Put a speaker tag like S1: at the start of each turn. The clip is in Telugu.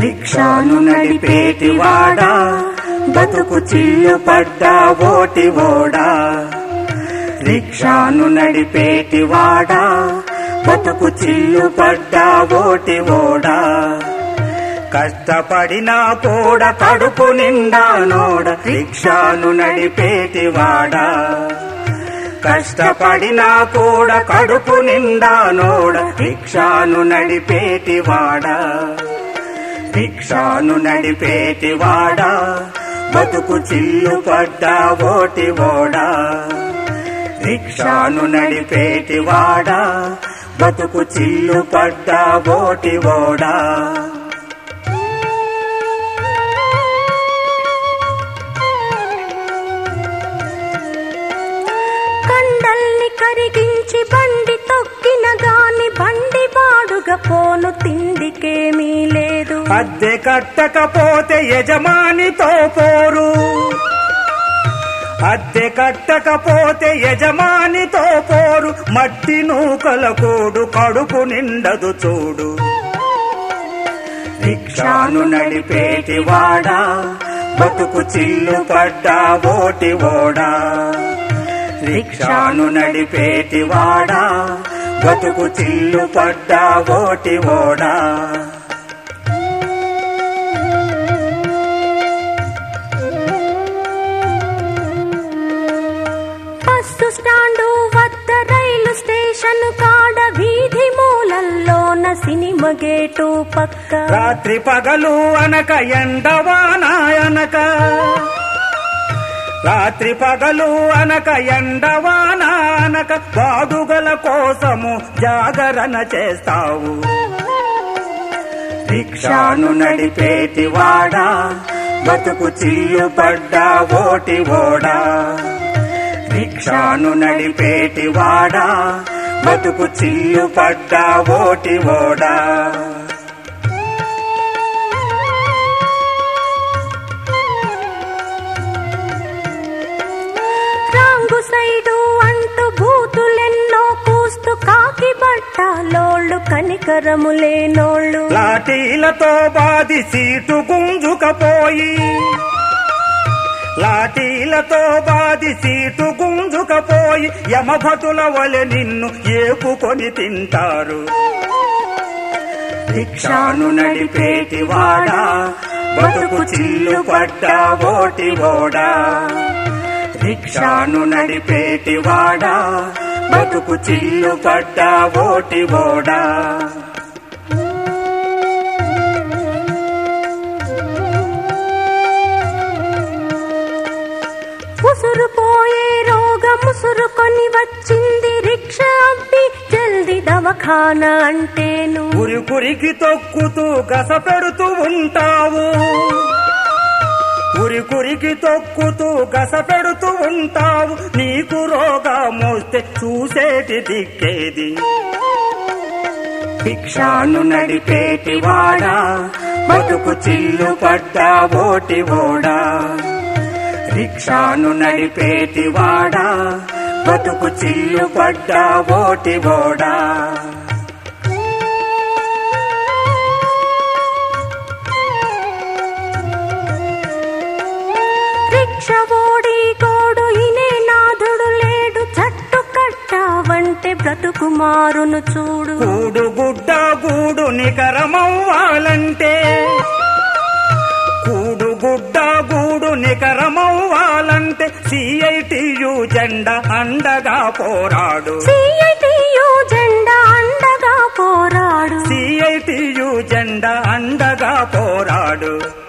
S1: రిక్షాను నడిపేటివాడా బతుకు చిల్లు పడ్డా ఓటి ఓడా. రిక్షాను నడిపేటివాడా బతుకు చిల్లు పడ్డా ఓటి ఓడా. కష్టపడినా కూడా కడుపు నిండా నోడ రిక్షాను నడిపేటివాడా కష్టపడినా కూడా కడుపు నిండా నోడ రిక్షాను నడిపేటివాడా రిక్షాను నడిపేటివాడా. బతుకు చిల్లు పడ్డ ఓటి ఓడా రిక్షాను నడిపేటివాడా. బతుకు చిల్లు పడ్డ ఓటి ఓడా
S2: కండల్ని కరిగించి బండి తొక్కిన గాని బండి వాడుగా పోను తిండికేమి?
S1: అద్దె కట్టకపోతే యజమానితో పోరు. అద్దె కట్టకపోతే యజమానితో పోరు. మట్టి నూకల కూడు కడుపు నిండదు చూడు. రిక్షాను నడిపేటి వాడా? బతుకు చిల్లు పడ్డా? ఓటి ఓడా? రిక్షాను నడిపేటి వాడా? బతుకు చిల్లు పడ్డా? ఓటి ఓడా?
S2: గేటు పక్క.
S1: రాత్రి పగలు అనక ఎండవానాయనక రాత్రి పగలు అనక ఎండవానానక అనక కోసము జాగరణ చేస్తావు. రిక్షాను నడిపేటి వాడా బతుకు చిల్లు ఓటి ఓడా. రిక్షాను నడిపేటి వాడా బతుకు చిల్లు పడ్డా ఓటి ఓడా.
S2: రాంగు సైడు అంటూ బూతులెన్నో కూస్తూ కాకి బట్టలోళ్ళు కనికరము లేనోళ్ళు
S1: లాఠీలతో బాది సీటు గుంజుకపోయి లాఠీలతో బాది సీటు గుంజుకపోయి యమభటుల వలె నిన్ను ఏపుకొని తింటారు. రిక్షాను నడిపేటి వాడా బతుకు చిల్లు పడ్డ ఓటి ఓడా. రిక్షాను నడిపేటి వాడా బతుకు చిల్లు పడ్డ ఓటి ఓడా.
S2: దవఖాన అంటేను.
S1: కురి కురికి తొక్కుతూ గస పెడుతూ ఉంటావు. కురి కురికి తొక్కుతూ గస పెడుతూ ఉంటావు. నీకు రోగం వస్తే చూసేటి దిక్కేది? భిక్షాను నడిపేటి వాడా? బతుకు చిల్లు పడ్డా ఓటి ఓడా? రిక్షాను నడిపేటి వాడా? బతుకు చిల్లు పడ్డా ఓటి ఓడా.
S2: రిక్ష ఓడి గోడు ఇనే నాథుడు లేడు. చట్టు కట్టావంటే బ్రతుకు మారును చూడు.
S1: కూడు గుడ్డ గూడు నికరమవ్వాలంటే. కూడు గుడ్డ సిఐటియు జెండ అండగా పోరాడు.
S2: సిఐటియు జెండ అండగా పోరాడు.
S1: సిఐటియు జెండ అండగా పోరాడు.